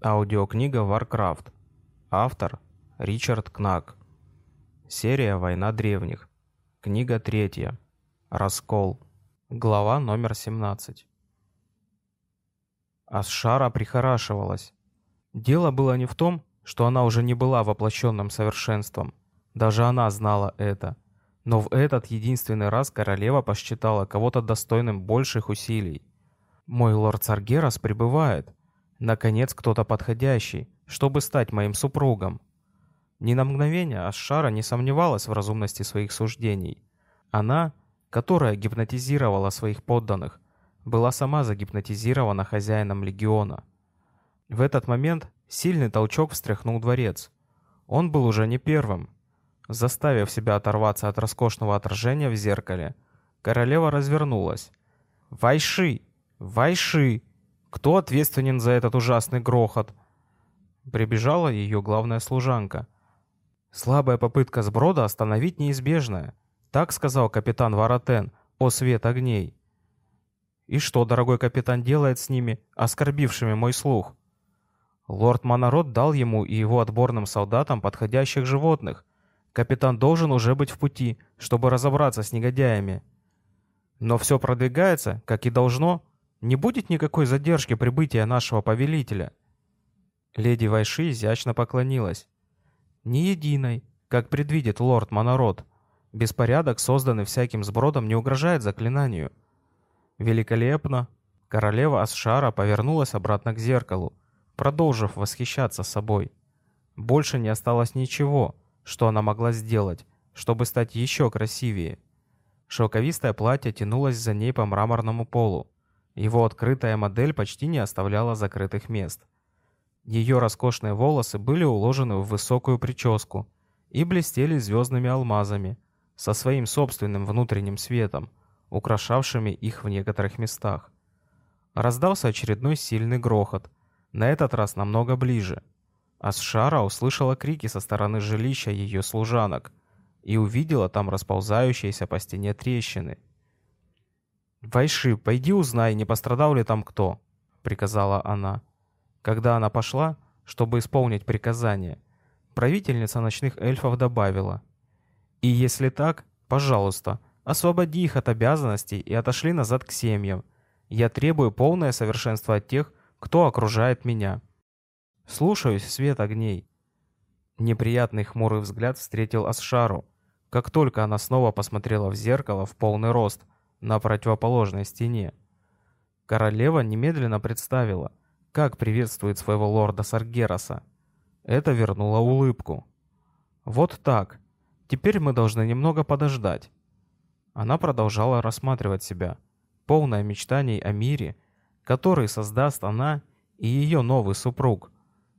Аудиокнига Warcraft. Автор Ричард Кнак. Серия «Война древних». Книга третья. Раскол. Глава номер 17. Асшара прихорашивалась. Дело было не в том, что она уже не была воплощенным совершенством. Даже она знала это. Но в этот единственный раз королева посчитала кого-то достойным больших усилий. «Мой лорд Саргерас прибывает», Наконец, кто-то подходящий, чтобы стать моим супругом. Ни на мгновение Ашара не сомневалась в разумности своих суждений. Она, которая гипнотизировала своих подданных, была сама загипнотизирована хозяином легиона. В этот момент сильный толчок встряхнул дворец. Он был уже не первым. Заставив себя оторваться от роскошного отражения в зеркале, королева развернулась. «Вайши! Вайши!» Кто ответственен за этот ужасный грохот? Прибежала ее главная служанка. Слабая попытка сброда остановить неизбежное. Так сказал капитан Варатен о свет огней. И что, дорогой капитан, делает с ними, оскорбившими мой слух? Лорд Монород дал ему и его отборным солдатам подходящих животных. Капитан должен уже быть в пути, чтобы разобраться с негодяями. Но все продвигается, как и должно, не будет никакой задержки прибытия нашего повелителя. Леди Вайши изящно поклонилась. Ни единой, как предвидит лорд Монород. Беспорядок, созданный всяким сбродом, не угрожает заклинанию. Великолепно. Королева Асшара повернулась обратно к зеркалу, продолжив восхищаться собой. Больше не осталось ничего, что она могла сделать, чтобы стать еще красивее. Шелковистое платье тянулось за ней по мраморному полу. Его открытая модель почти не оставляла закрытых мест. Ее роскошные волосы были уложены в высокую прическу и блестели звездными алмазами со своим собственным внутренним светом, украшавшими их в некоторых местах. Раздался очередной сильный грохот, на этот раз намного ближе. Асшара услышала крики со стороны жилища ее служанок и увидела там расползающиеся по стене трещины – «Вайши, пойди узнай, не пострадал ли там кто», — приказала она. Когда она пошла, чтобы исполнить приказание, правительница ночных эльфов добавила. «И если так, пожалуйста, освободи их от обязанностей и отошли назад к семьям. Я требую полное совершенство от тех, кто окружает меня». «Слушаюсь, свет огней». Неприятный хмурый взгляд встретил Асшару, как только она снова посмотрела в зеркало в полный рост — на противоположной стене. Королева немедленно представила, как приветствует своего лорда Саргераса. Это вернуло улыбку. «Вот так. Теперь мы должны немного подождать». Она продолжала рассматривать себя, полная мечтаний о мире, который создаст она и ее новый супруг.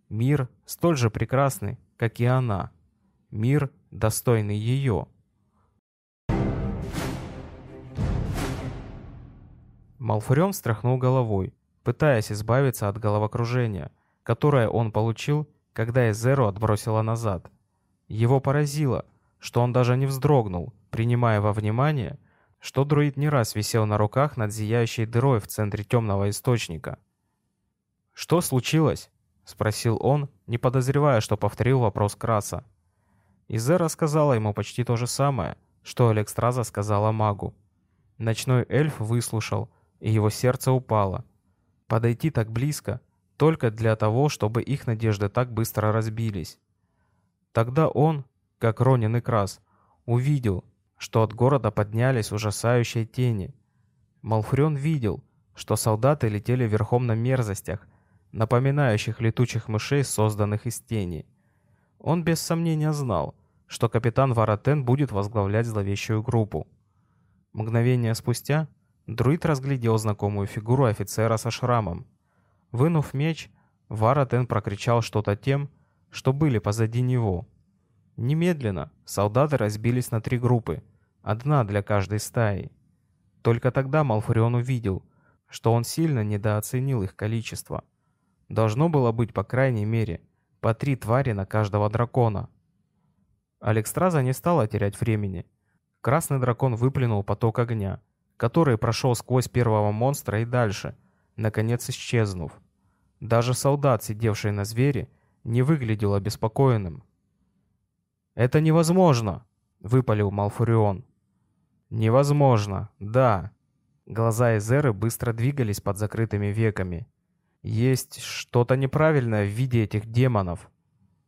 Мир столь же прекрасный, как и она. Мир, достойный ее. Малфурион встряхнул головой, пытаясь избавиться от головокружения, которое он получил, когда Эзеру отбросило назад. Его поразило, что он даже не вздрогнул, принимая во внимание, что друид не раз висел на руках над зияющей дырой в центре темного источника. «Что случилось?» — спросил он, не подозревая, что повторил вопрос Краса. Изера сказала ему почти то же самое, что Алекстраза сказала магу. Ночной эльф выслушал, и его сердце упало. Подойти так близко только для того, чтобы их надежды так быстро разбились. Тогда он, как Ронин и Крас, увидел, что от города поднялись ужасающие тени. Малфрен видел, что солдаты летели верхом на мерзостях, напоминающих летучих мышей, созданных из тени. Он без сомнения знал, что капитан Варатен будет возглавлять зловещую группу. Мгновение спустя Друид разглядел знакомую фигуру офицера со шрамом. Вынув меч, Варатен прокричал что-то тем, что были позади него. Немедленно солдаты разбились на три группы, одна для каждой стаи. Только тогда Малфурион увидел, что он сильно недооценил их количество. Должно было быть, по крайней мере, по три твари на каждого дракона. Алекстраза не стала терять времени. Красный дракон выплюнул поток огня, который прошел сквозь первого монстра и дальше, наконец исчезнув. Даже солдат, сидевший на звере, не выглядел обеспокоенным. «Это невозможно!» — выпалил Малфурион. «Невозможно, да». Глаза Эзеры быстро двигались под закрытыми веками. «Есть что-то неправильное в виде этих демонов.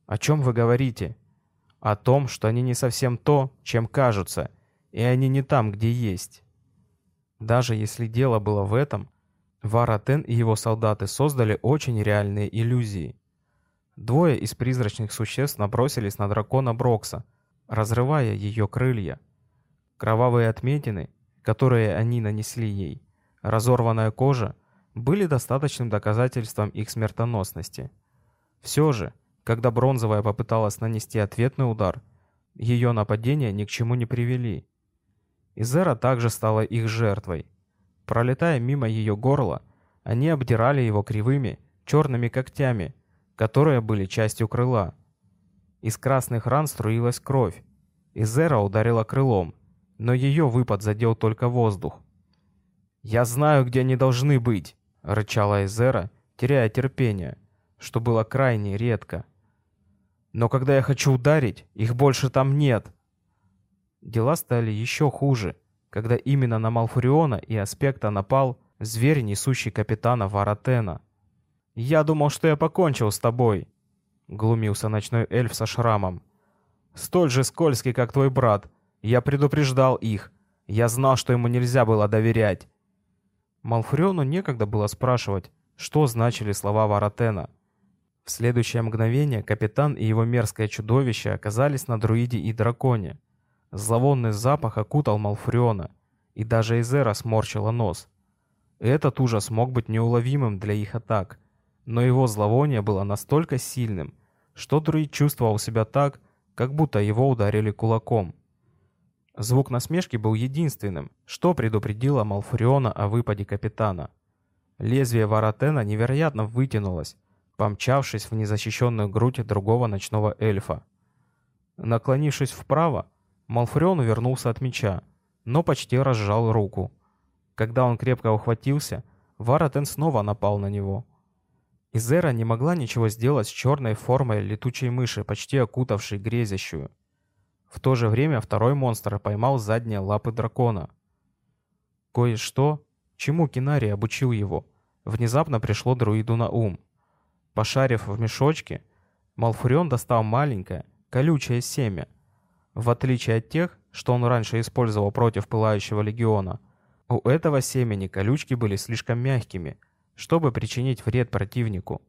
О чем вы говорите?» «О том, что они не совсем то, чем кажутся, и они не там, где есть». Даже если дело было в этом, Варатен и его солдаты создали очень реальные иллюзии. Двое из призрачных существ набросились на дракона Брокса, разрывая ее крылья. Кровавые отметины, которые они нанесли ей, разорванная кожа, были достаточным доказательством их смертоносности. Все же, когда Бронзовая попыталась нанести ответный удар, ее нападения ни к чему не привели. Изера также стала их жертвой. Пролетая мимо ее горла, они обдирали его кривыми, черными когтями, которые были частью крыла. Из красных ран струилась кровь. Изера ударила крылом, но ее выпад задел только воздух. «Я знаю, где они должны быть!» — рычала Изера, теряя терпение, что было крайне редко. «Но когда я хочу ударить, их больше там нет!» Дела стали еще хуже, когда именно на Малфуриона и Аспекта напал зверь, несущий капитана Варатена. «Я думал, что я покончил с тобой», — глумился ночной эльф со шрамом. «Столь же скользкий, как твой брат. Я предупреждал их. Я знал, что ему нельзя было доверять». Малфуриону некогда было спрашивать, что значили слова Варатена. В следующее мгновение капитан и его мерзкое чудовище оказались на друиде и драконе. Зловонный запах окутал Малфуриона, и даже Эзера сморщила нос. Этот ужас мог быть неуловимым для их атак — но его зловоние было настолько сильным, что друид чувствовал себя так, как будто его ударили кулаком. Звук насмешки был единственным, что предупредило Малфуриона о выпаде капитана. Лезвие Варатена невероятно вытянулось, помчавшись в незащищенную грудь другого ночного эльфа. Наклонившись вправо, Малфурион вернулся от меча, но почти разжал руку. Когда он крепко ухватился, Варатен снова напал на него. Изера не могла ничего сделать с черной формой летучей мыши, почти окутавшей грезящую. В то же время второй монстр поймал задние лапы дракона. Кое-что, чему Кинари обучил его, внезапно пришло друиду на ум. Пошарив в мешочке, Малфурион достал маленькое, колючее семя. В отличие от тех, что он раньше использовал против Пылающего Легиона, у этого семени колючки были слишком мягкими — чтобы причинить вред противнику.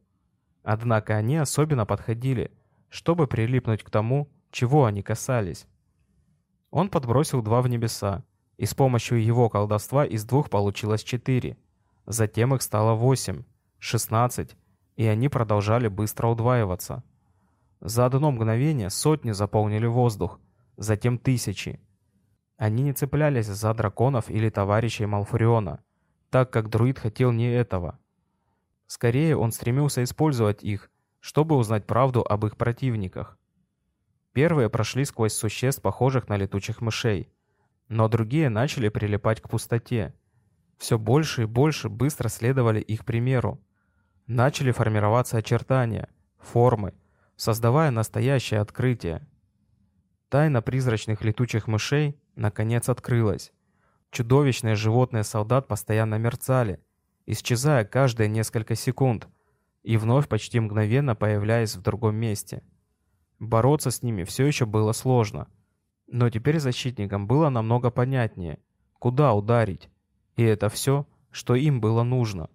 Однако они особенно подходили, чтобы прилипнуть к тому, чего они касались. Он подбросил два в небеса, и с помощью его колдовства из двух получилось четыре. Затем их стало восемь, шестнадцать, и они продолжали быстро удваиваться. За одно мгновение сотни заполнили воздух, затем тысячи. Они не цеплялись за драконов или товарищей Малфуриона, так как друид хотел не этого. Скорее, он стремился использовать их, чтобы узнать правду об их противниках. Первые прошли сквозь существ, похожих на летучих мышей, но другие начали прилипать к пустоте. Все больше и больше быстро следовали их примеру. Начали формироваться очертания, формы, создавая настоящее открытие. Тайна призрачных летучих мышей наконец открылась. Чудовищные животные солдат постоянно мерцали, исчезая каждые несколько секунд и вновь почти мгновенно появляясь в другом месте. Бороться с ними все еще было сложно, но теперь защитникам было намного понятнее, куда ударить, и это все, что им было нужно.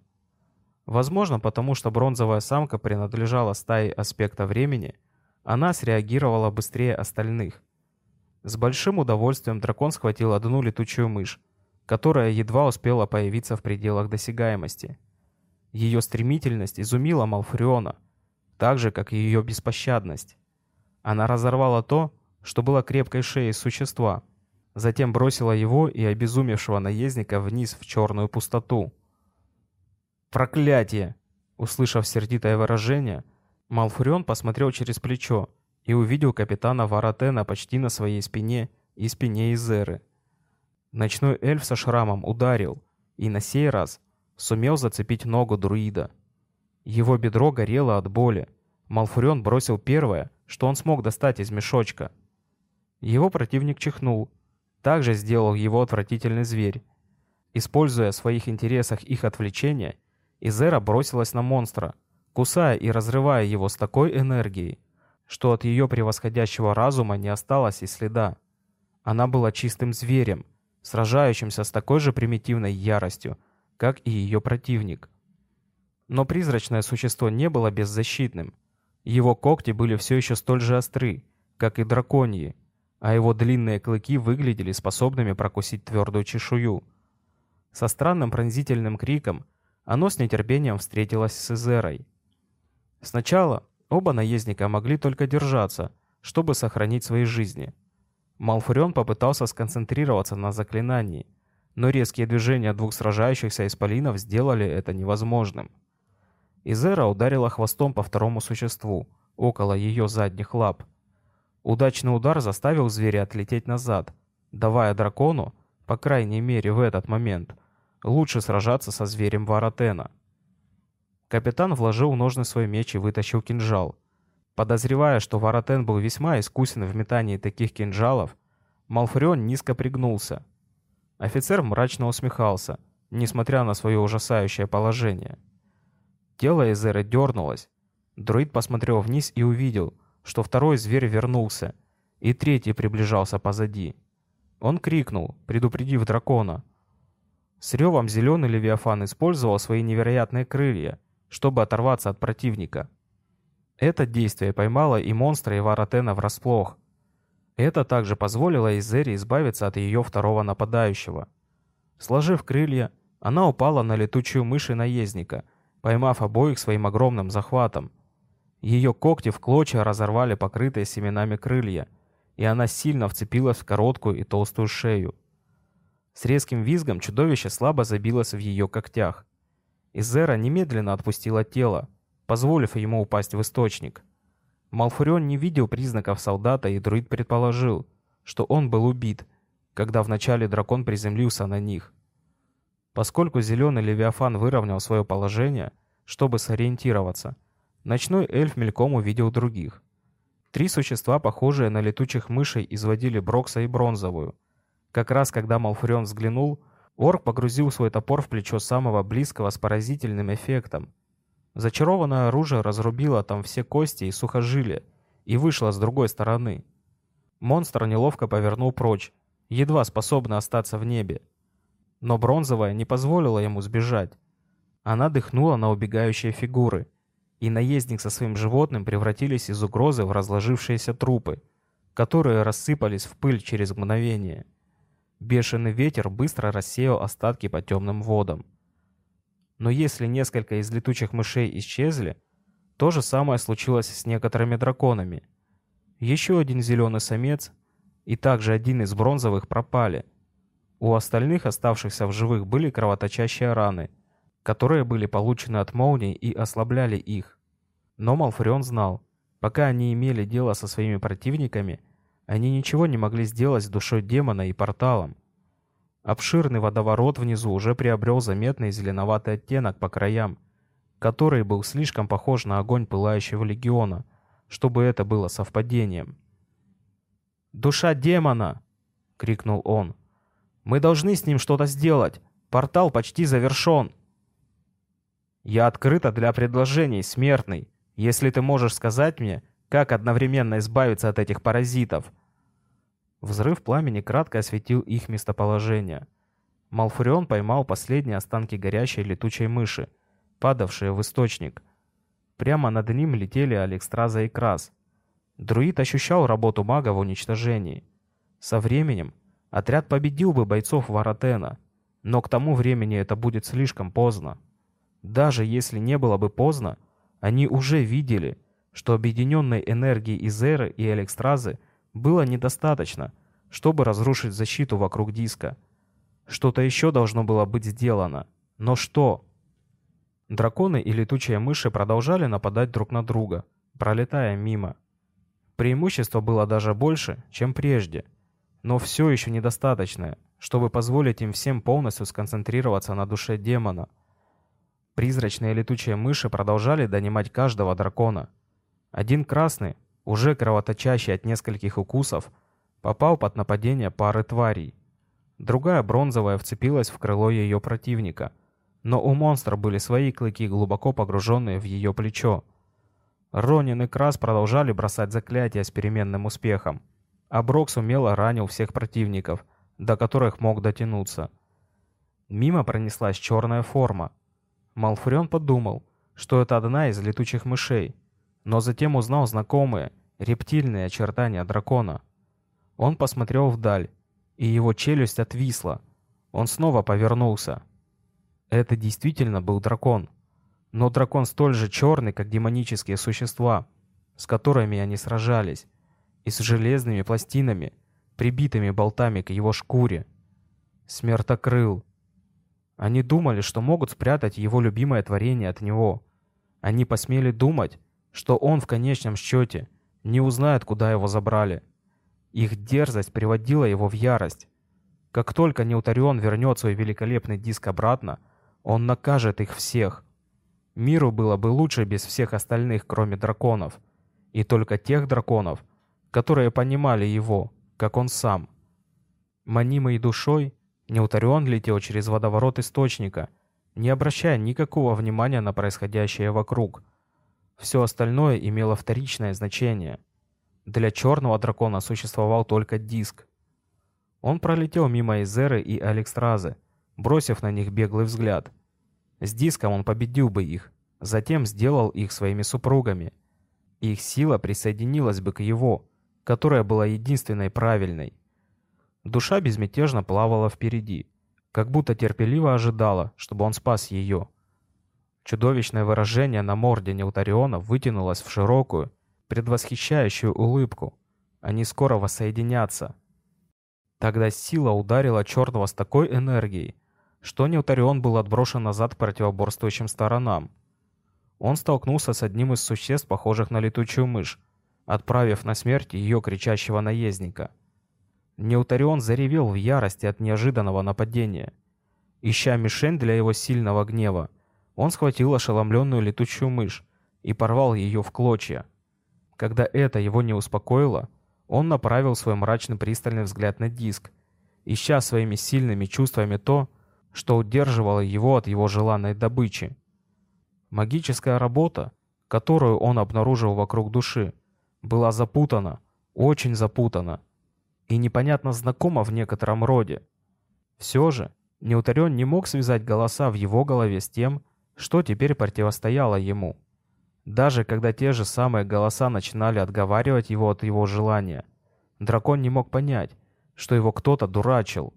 Возможно, потому что бронзовая самка принадлежала стае аспекта времени, она среагировала быстрее остальных. С большим удовольствием дракон схватил одну летучую мышь, которая едва успела появиться в пределах досягаемости. Ее стремительность изумила Малфуриона, так же, как и ее беспощадность. Она разорвала то, что было крепкой шеей существа, затем бросила его и обезумевшего наездника вниз в черную пустоту. «Проклятие!» Услышав сердитое выражение, Малфурион посмотрел через плечо и увидел капитана Варатена почти на своей спине и спине Изеры. Ночной эльф со шрамом ударил и на сей раз сумел зацепить ногу друида. Его бедро горело от боли. Малфурион бросил первое, что он смог достать из мешочка. Его противник чихнул. Так же сделал его отвратительный зверь. Используя в своих интересах их отвлечение, Изера бросилась на монстра, кусая и разрывая его с такой энергией, что от ее превосходящего разума не осталось и следа. Она была чистым зверем, сражающимся с такой же примитивной яростью, как и ее противник. Но призрачное существо не было беззащитным. Его когти были все еще столь же остры, как и драконьи, а его длинные клыки выглядели способными прокусить твердую чешую. Со странным пронзительным криком оно с нетерпением встретилось с Изерой. Сначала оба наездника могли только держаться, чтобы сохранить свои жизни. Малфурион попытался сконцентрироваться на заклинании, но резкие движения двух сражающихся исполинов сделали это невозможным. Изера ударила хвостом по второму существу, около ее задних лап. Удачный удар заставил зверя отлететь назад, давая дракону, по крайней мере в этот момент, лучше сражаться со зверем Варатена. Капитан вложил ножны свой меч и вытащил кинжал. Подозревая, что Варатен был весьма искусен в метании таких кинжалов, Малфурион низко пригнулся. Офицер мрачно усмехался, несмотря на свое ужасающее положение. Тело Эзера дернулось. Друид посмотрел вниз и увидел, что второй зверь вернулся, и третий приближался позади. Он крикнул, предупредив дракона. С ревом зеленый Левиафан использовал свои невероятные крылья, чтобы оторваться от противника. Это действие поймало и монстра и Варатена врасплох. Это также позволило Изере избавиться от ее второго нападающего. Сложив крылья, она упала на летучую мышь и наездника — поймав обоих своим огромным захватом. Ее когти в клочья разорвали покрытые семенами крылья, и она сильно вцепилась в короткую и толстую шею. С резким визгом чудовище слабо забилось в ее когтях. Изера немедленно отпустила тело, позволив ему упасть в источник. Малфурион не видел признаков солдата, и друид предположил, что он был убит, когда вначале дракон приземлился на них. Поскольку зеленый Левиафан выровнял свое положение, чтобы сориентироваться, ночной эльф мельком увидел других. Три существа, похожие на летучих мышей, изводили Брокса и Бронзовую. Как раз когда Малфурион взглянул, орк погрузил свой топор в плечо самого близкого с поразительным эффектом. Зачарованное оружие разрубило там все кости и сухожилия и вышло с другой стороны. Монстр неловко повернул прочь, едва способный остаться в небе. Но бронзовая не позволила ему сбежать. Она дыхнула на убегающие фигуры, и наездник со своим животным превратились из угрозы в разложившиеся трупы, которые рассыпались в пыль через мгновение. Бешеный ветер быстро рассеял остатки по темным водам. Но если несколько из летучих мышей исчезли, то же самое случилось с некоторыми драконами. Еще один зеленый самец и также один из бронзовых пропали – у остальных оставшихся в живых были кровоточащие раны, которые были получены от молний и ослабляли их. Но Малфурион знал, пока они имели дело со своими противниками, они ничего не могли сделать с душой демона и порталом. Обширный водоворот внизу уже приобрел заметный зеленоватый оттенок по краям, который был слишком похож на огонь пылающего легиона, чтобы это было совпадением. «Душа демона!» — крикнул он. Мы должны с ним что-то сделать. Портал почти завершен. Я открыта для предложений, смертный. Если ты можешь сказать мне, как одновременно избавиться от этих паразитов. Взрыв пламени кратко осветил их местоположение. Малфурион поймал последние останки горящей летучей мыши, падавшие в источник. Прямо над ним летели Алекстраза и Крас. Друид ощущал работу мага в уничтожении. Со временем Отряд победил бы бойцов Варатена, но к тому времени это будет слишком поздно. Даже если не было бы поздно, они уже видели, что объединенной энергии Изеры и Элекстразы было недостаточно, чтобы разрушить защиту вокруг диска. Что-то еще должно было быть сделано. Но что? Драконы и летучие мыши продолжали нападать друг на друга, пролетая мимо. Преимущество было даже больше, чем прежде – но все еще недостаточное, чтобы позволить им всем полностью сконцентрироваться на душе демона. Призрачные летучие мыши продолжали донимать каждого дракона. Один красный, уже кровоточащий от нескольких укусов, попал под нападение пары тварей. Другая бронзовая вцепилась в крыло ее противника, но у монстра были свои клыки, глубоко погруженные в ее плечо. Ронин и Крас продолжали бросать заклятия с переменным успехом, а Брокс умело ранил всех противников, до которых мог дотянуться. Мимо пронеслась черная форма. Малфурион подумал, что это одна из летучих мышей, но затем узнал знакомые, рептильные очертания дракона. Он посмотрел вдаль, и его челюсть отвисла. Он снова повернулся. Это действительно был дракон. Но дракон столь же черный, как демонические существа, с которыми они сражались, и с железными пластинами, прибитыми болтами к его шкуре. Смертокрыл. Они думали, что могут спрятать его любимое творение от него. Они посмели думать, что он в конечном счете не узнает, куда его забрали. Их дерзость приводила его в ярость. Как только Неутарион вернет свой великолепный диск обратно, он накажет их всех. Миру было бы лучше без всех остальных, кроме драконов. И только тех драконов, которые понимали его, как он сам. Манимый душой, Неутарион летел через водоворот источника, не обращая никакого внимания на происходящее вокруг. Все остальное имело вторичное значение. Для черного дракона существовал только диск. Он пролетел мимо Изеры и Алекстразы, бросив на них беглый взгляд. С диском он победил бы их, затем сделал их своими супругами. Их сила присоединилась бы к его, которая была единственной правильной. Душа безмятежно плавала впереди, как будто терпеливо ожидала, чтобы он спас ее. Чудовищное выражение на морде Неутариона вытянулось в широкую, предвосхищающую улыбку. Они скоро воссоединятся. Тогда сила ударила черного с такой энергией, что Неутарион был отброшен назад противоборствующим сторонам. Он столкнулся с одним из существ, похожих на летучую мышь, отправив на смерть ее кричащего наездника. Неутарион заревел в ярости от неожиданного нападения. Ища мишень для его сильного гнева, он схватил ошеломленную летучую мышь и порвал ее в клочья. Когда это его не успокоило, он направил свой мрачный пристальный взгляд на диск, ища своими сильными чувствами то, что удерживало его от его желанной добычи. Магическая работа, которую он обнаружил вокруг души, была запутана, очень запутана и непонятно знакома в некотором роде. Все же, Неутарен не мог связать голоса в его голове с тем, что теперь противостояло ему. Даже когда те же самые голоса начинали отговаривать его от его желания, дракон не мог понять, что его кто-то дурачил.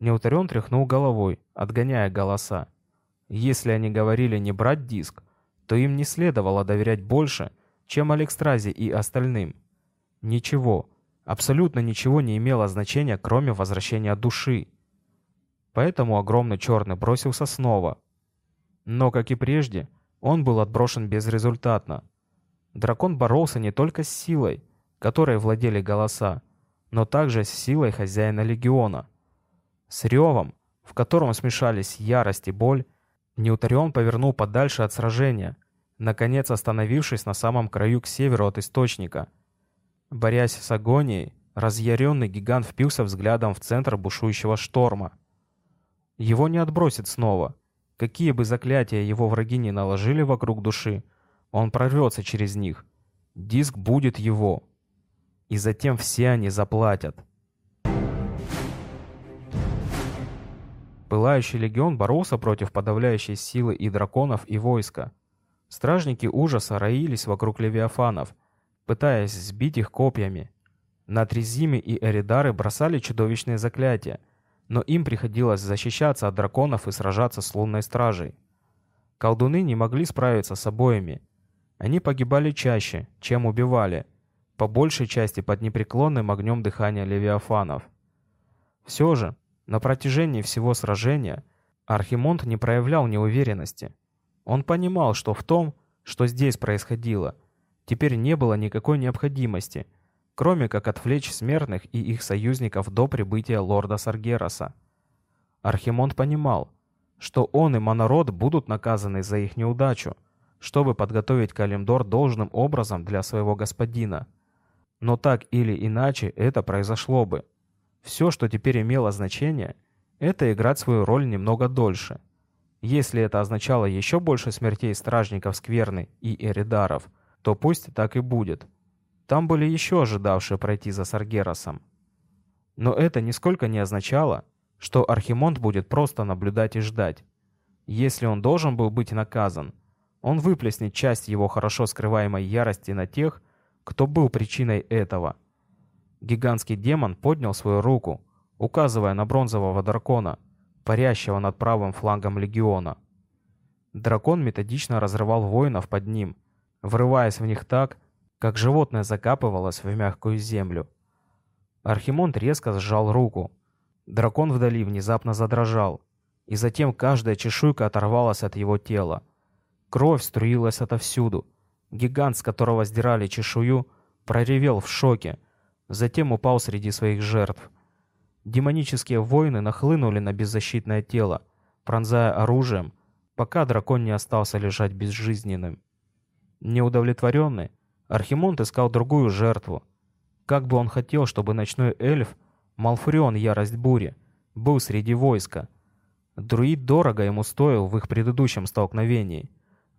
Неутарен тряхнул головой, отгоняя голоса. Если они говорили не брать диск, то им не следовало доверять больше, чем Алекстразе и остальным. Ничего, абсолютно ничего не имело значения, кроме возвращения души. Поэтому огромный черный бросился снова, но, как и прежде, он был отброшен безрезультатно. Дракон боролся не только с силой, которой владели голоса, но также с силой хозяина легиона. С ревом, в котором смешались ярость и боль, Неутарион повернул подальше от сражения, наконец остановившись на самом краю к северу от источника. Борясь с агонией, разъяренный гигант впился взглядом в центр бушующего шторма. Его не отбросит снова — Какие бы заклятия его враги не наложили вокруг души, он прорвется через них. Диск будет его. И затем все они заплатят. Пылающий легион боролся против подавляющей силы и драконов, и войска. Стражники ужаса роились вокруг левиафанов, пытаясь сбить их копьями. Натризимы и Эридары бросали чудовищные заклятия — но им приходилось защищаться от драконов и сражаться с лунной стражей. Колдуны не могли справиться с обоими. Они погибали чаще, чем убивали, по большей части под непреклонным огнем дыхания левиафанов. Все же, на протяжении всего сражения Архимонд не проявлял неуверенности. Он понимал, что в том, что здесь происходило, теперь не было никакой необходимости – кроме как отвлечь смертных и их союзников до прибытия лорда Саргераса. Архимонд понимал, что он и Монород будут наказаны за их неудачу, чтобы подготовить Калимдор должным образом для своего господина. Но так или иначе это произошло бы. Все, что теперь имело значение, это играть свою роль немного дольше. Если это означало еще больше смертей стражников Скверны и Эридаров, то пусть так и будет. Там были еще ожидавшие пройти за Саргеросом. Но это нисколько не означало, что Архимонд будет просто наблюдать и ждать. Если он должен был быть наказан, он выплеснет часть его хорошо скрываемой ярости на тех, кто был причиной этого. Гигантский демон поднял свою руку, указывая на бронзового дракона, парящего над правым флангом легиона. Дракон методично разрывал воинов под ним, врываясь в них так, как животное закапывалось в мягкую землю. Архимонд резко сжал руку. Дракон вдали внезапно задрожал, и затем каждая чешуйка оторвалась от его тела. Кровь струилась отовсюду. Гигант, с которого сдирали чешую, проревел в шоке, затем упал среди своих жертв. Демонические воины нахлынули на беззащитное тело, пронзая оружием, пока дракон не остался лежать безжизненным. Неудовлетворенный, Архимонд искал другую жертву. Как бы он хотел, чтобы ночной эльф, Малфурион Ярость Бури, был среди войска. Друид дорого ему стоил в их предыдущем столкновении,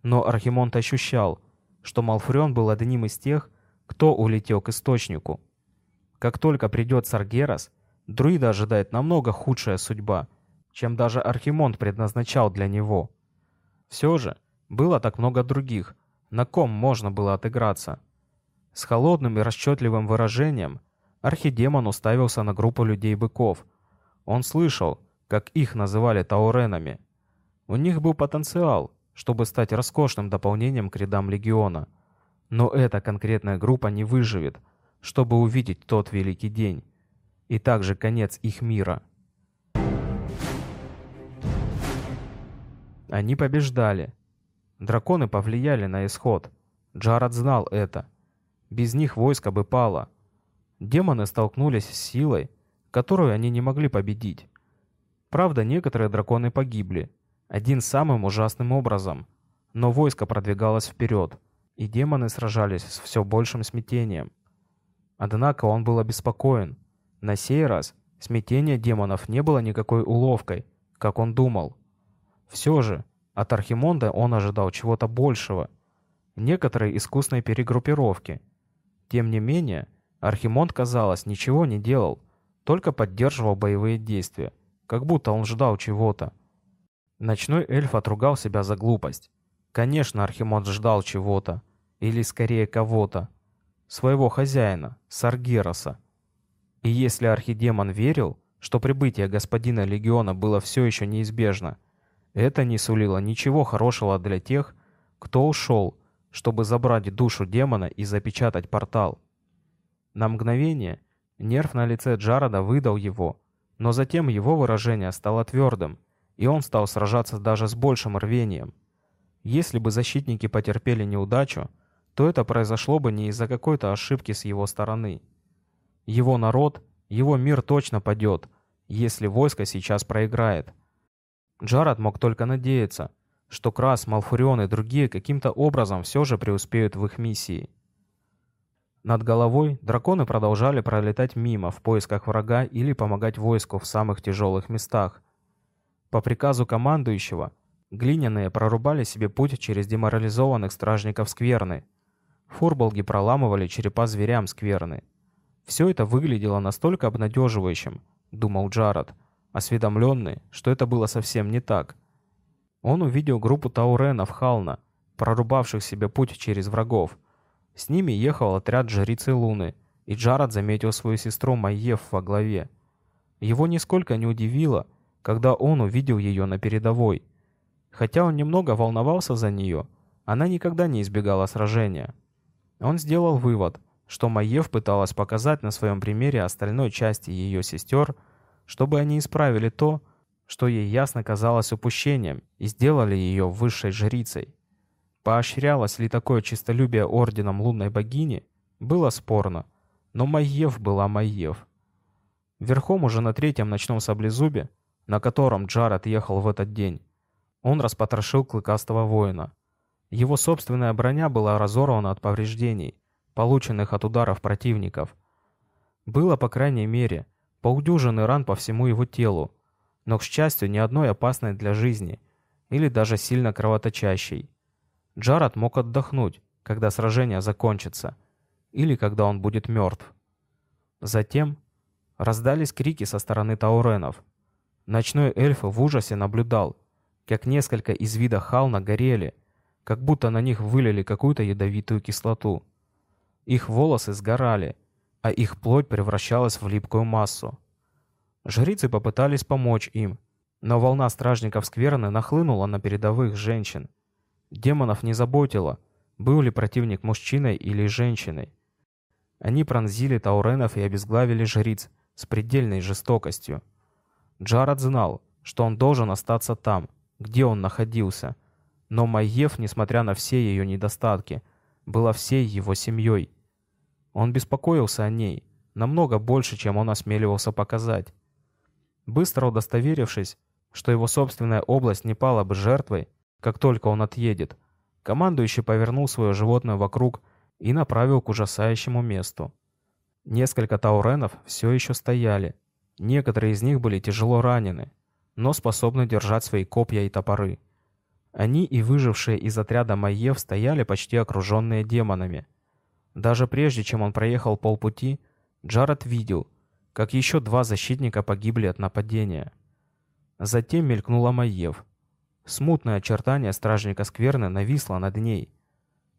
но Архимонд ощущал, что Малфурион был одним из тех, кто улетел к Источнику. Как только придет Саргерас, Друида ожидает намного худшая судьба, чем даже Архимонд предназначал для него. Все же, было так много других, на ком можно было отыграться. С холодным и расчетливым выражением архидемон уставился на группу людей-быков. Он слышал, как их называли тауренами. У них был потенциал, чтобы стать роскошным дополнением к рядам легиона. Но эта конкретная группа не выживет, чтобы увидеть тот великий день и также конец их мира. Они побеждали. Драконы повлияли на исход. Джаред знал это. Без них войско бы пало. Демоны столкнулись с силой, которую они не могли победить. Правда, некоторые драконы погибли. Один самым ужасным образом. Но войско продвигалось вперед, и демоны сражались с все большим смятением. Однако он был обеспокоен. На сей раз смятение демонов не было никакой уловкой, как он думал. Все же, от Архимонда он ожидал чего-то большего, некоторой искусной перегруппировки. Тем не менее, Архимонд, казалось, ничего не делал, только поддерживал боевые действия, как будто он ждал чего-то. Ночной эльф отругал себя за глупость. Конечно, Архимонд ждал чего-то, или скорее кого-то. Своего хозяина, Саргераса. И если архидемон верил, что прибытие господина Легиона было все еще неизбежно, это не сулило ничего хорошего для тех, кто ушел, чтобы забрать душу демона и запечатать портал. На мгновение нерв на лице Джарода выдал его, но затем его выражение стало твердым, и он стал сражаться даже с большим рвением. Если бы защитники потерпели неудачу, то это произошло бы не из-за какой-то ошибки с его стороны. Его народ, его мир точно падет, если войско сейчас проиграет. Джаред мог только надеяться, что Крас, Малфурион и другие каким-то образом все же преуспеют в их миссии. Над головой драконы продолжали пролетать мимо в поисках врага или помогать войску в самых тяжелых местах. По приказу командующего, глиняные прорубали себе путь через деморализованных стражников скверны. Фурболги проламывали черепа зверям скверны. Все это выглядело настолько обнадеживающим, думал Джаред, осведомленный, что это было совсем не так. Он увидел группу тауренов Хална, прорубавших себе путь через врагов. С ними ехал отряд жрицы Луны, и Джаред заметил свою сестру Майев во главе. Его нисколько не удивило, когда он увидел ее на передовой. Хотя он немного волновался за нее, она никогда не избегала сражения. Он сделал вывод, что Маев пыталась показать на своем примере остальной части ее сестер, чтобы они исправили то, что ей ясно казалось упущением, и сделали ее высшей жрицей. Поощрялось ли такое честолюбие орденом лунной богини, было спорно, но Майев была Майев. Верхом уже на третьем ночном саблезубе, на котором Джаред ехал в этот день, Он распотрошил клыкастого воина. Его собственная броня была разорвана от повреждений, полученных от ударов противников. Было, по крайней мере, полдюжины ран по всему его телу, но, к счастью, ни одной опасной для жизни или даже сильно кровоточащей. Джаред мог отдохнуть, когда сражение закончится, или когда он будет мертв. Затем раздались крики со стороны тауренов. Ночной эльф в ужасе наблюдал, как несколько из вида хална горели, как будто на них вылили какую-то ядовитую кислоту. Их волосы сгорали, а их плоть превращалась в липкую массу. Жрицы попытались помочь им, но волна стражников скверны нахлынула на передовых женщин. Демонов не заботило, был ли противник мужчиной или женщиной. Они пронзили тауренов и обезглавили жриц с предельной жестокостью. Джаред знал, что он должен остаться там, где он находился. Но Майев, несмотря на все ее недостатки, была всей его семьей. Он беспокоился о ней, намного больше, чем он осмеливался показать. Быстро удостоверившись, что его собственная область не пала бы жертвой, как только он отъедет, командующий повернул свое животное вокруг и направил к ужасающему месту. Несколько тауренов все еще стояли. Некоторые из них были тяжело ранены, но способны держать свои копья и топоры. Они и выжившие из отряда Майев стояли почти окруженные демонами. Даже прежде, чем он проехал полпути, Джаред видел, как еще два защитника погибли от нападения. Затем мелькнула Майев. Смутное очертание стражника Скверны нависло над ней.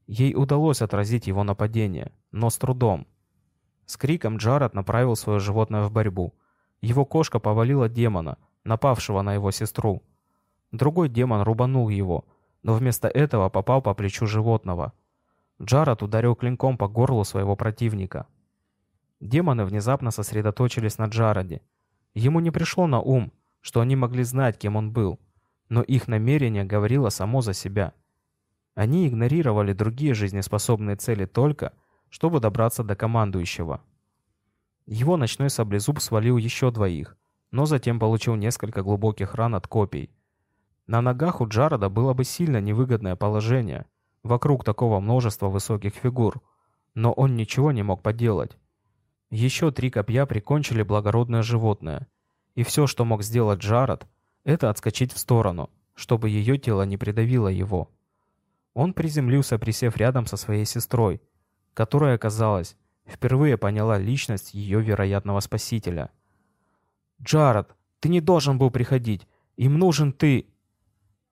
Ей удалось отразить его нападение, но с трудом. С криком Джаред направил свое животное в борьбу. Его кошка повалила демона, напавшего на его сестру. Другой демон рубанул его, но вместо этого попал по плечу животного. Джаред ударил клинком по горлу своего противника. Демоны внезапно сосредоточились на Джароде. Ему не пришло на ум, что они могли знать, кем он был, но их намерение говорило само за себя. Они игнорировали другие жизнеспособные цели только, чтобы добраться до командующего. Его ночной саблезуб свалил еще двоих, но затем получил несколько глубоких ран от копий. На ногах у Джарода было бы сильно невыгодное положение, вокруг такого множества высоких фигур, но он ничего не мог поделать. Еще три копья прикончили благородное животное, и все, что мог сделать Джарод, это отскочить в сторону, чтобы ее тело не придавило его. Он приземлился, присев рядом со своей сестрой, которая, казалось, впервые поняла личность ее вероятного спасителя. «Джаред, ты не должен был приходить. Им нужен ты!»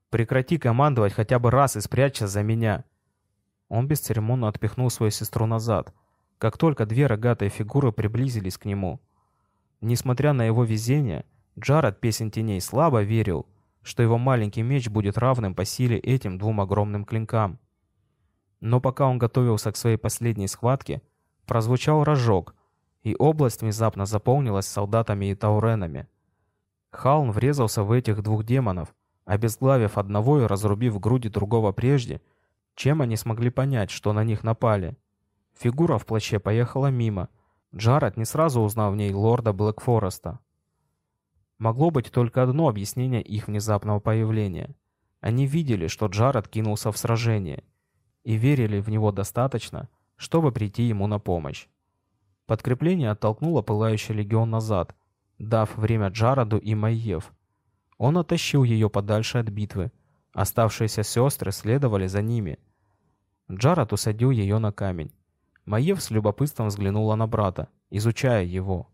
«Прекрати командовать хотя бы раз и спрячься за меня!» Он бесцеремонно отпихнул свою сестру назад, как только две рогатые фигуры приблизились к нему. Несмотря на его везение, Джаред Песен Теней слабо верил, что его маленький меч будет равным по силе этим двум огромным клинкам. Но пока он готовился к своей последней схватке, прозвучал рожок, и область внезапно заполнилась солдатами и тауренами. Халн врезался в этих двух демонов, обезглавив одного и разрубив грудь другого прежде, чем они смогли понять, что на них напали. Фигура в плаще поехала мимо. Джаред не сразу узнал в ней лорда Блэкфореста. Могло быть только одно объяснение их внезапного появления. Они видели, что Джаред кинулся в сражение, и верили в него достаточно, чтобы прийти ему на помощь. Подкрепление оттолкнуло пылающий легион назад, дав время Джароду и Майев. Он оттащил ее подальше от битвы. Оставшиеся сестры следовали за ними. Джаред усадил ее на камень. Маев с любопытством взглянула на брата, изучая его.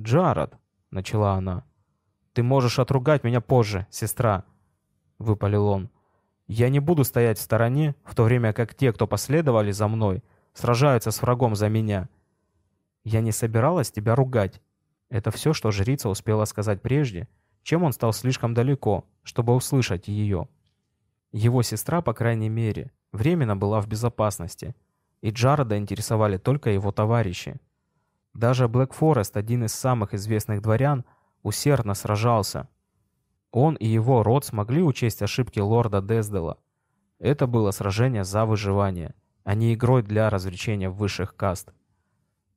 «Джаред!» — начала она. «Ты можешь отругать меня позже, сестра!» — выпалил он. «Я не буду стоять в стороне, в то время как те, кто последовали за мной, сражаются с врагом за меня. Я не собиралась тебя ругать». Это все, что жрица успела сказать прежде, чем он стал слишком далеко, чтобы услышать ее. Его сестра, по крайней мере, временно была в безопасности, и Джареда интересовали только его товарищи. Даже Блэк Форест, один из самых известных дворян, усердно сражался. Он и его род смогли учесть ошибки лорда Дездела. Это было сражение за выживание, а не игрой для развлечения высших каст.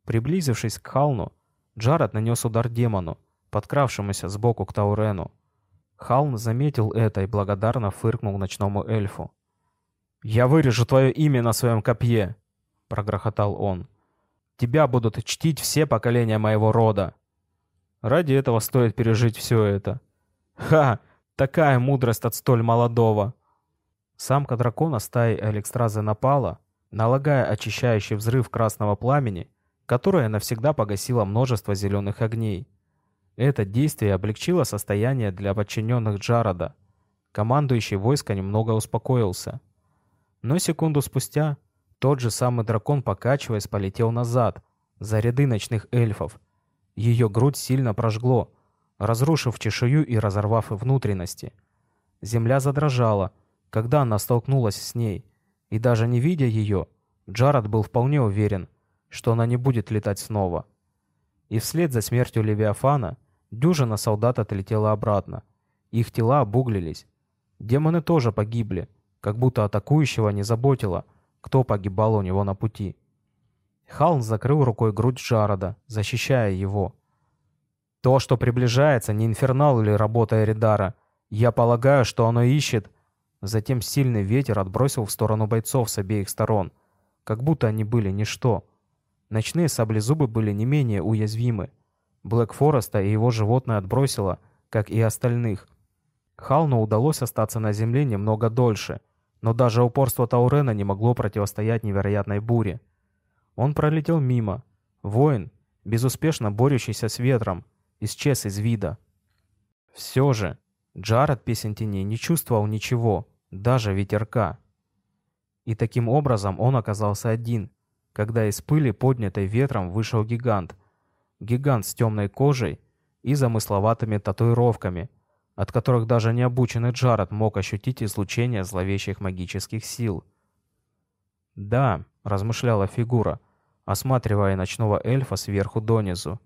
Приблизившись к Халну, Джаред нанес удар демону, подкравшемуся сбоку к Таурену. Халн заметил это и благодарно фыркнул ночному эльфу. «Я вырежу твое имя на своем копье!» — прогрохотал он. «Тебя будут чтить все поколения моего рода. Ради этого стоит пережить все это. Ха! Такая мудрость от столь молодого!» Самка дракона стаи Алекстразы напала, налагая очищающий взрыв красного пламени, которое навсегда погасило множество зеленых огней. Это действие облегчило состояние для подчиненных Джарода. Командующий войска немного успокоился. Но секунду спустя тот же самый дракон, покачиваясь, полетел назад, за ряды ночных эльфов. Ее грудь сильно прожгло, разрушив чешую и разорвав внутренности. Земля задрожала, когда она столкнулась с ней, и даже не видя ее, Джаред был вполне уверен, что она не будет летать снова. И вслед за смертью Левиафана дюжина солдат отлетела обратно. Их тела обуглились. Демоны тоже погибли, как будто атакующего не заботило, кто погибал у него на пути. Халн закрыл рукой грудь Джарода, защищая его. То, что приближается, не инфернал или работа Эридара. Я полагаю, что оно ищет... Затем сильный ветер отбросил в сторону бойцов с обеих сторон, как будто они были ничто. Ночные саблезубы были не менее уязвимы. Блэк Фореста и его животное отбросило, как и остальных. Халну удалось остаться на земле немного дольше, но даже упорство Таурена не могло противостоять невероятной буре. Он пролетел мимо. Воин, безуспешно борющийся с ветром, исчез из вида. Все же, Джаред Песен Теней не чувствовал ничего, даже ветерка. И таким образом он оказался один, когда из пыли, поднятой ветром, вышел гигант. Гигант с темной кожей и замысловатыми татуировками, от которых даже необученный Джаред мог ощутить излучение зловещих магических сил. «Да», — размышляла фигура, осматривая ночного эльфа сверху донизу,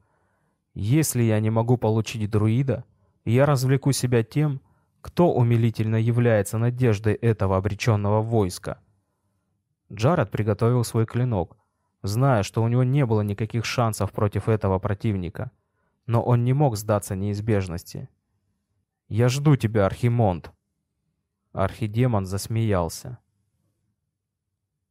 «если я не могу получить друида, я развлеку себя тем, кто умилительно является надеждой этого обреченного войска. Джаред приготовил свой клинок, зная, что у него не было никаких шансов против этого противника. Но он не мог сдаться неизбежности. «Я жду тебя, Архимонд!» Архидемон засмеялся.